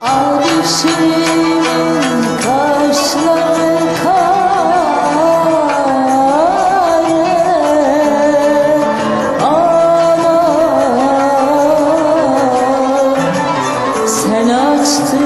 Alışımın kaşları kare Aman sen açtın.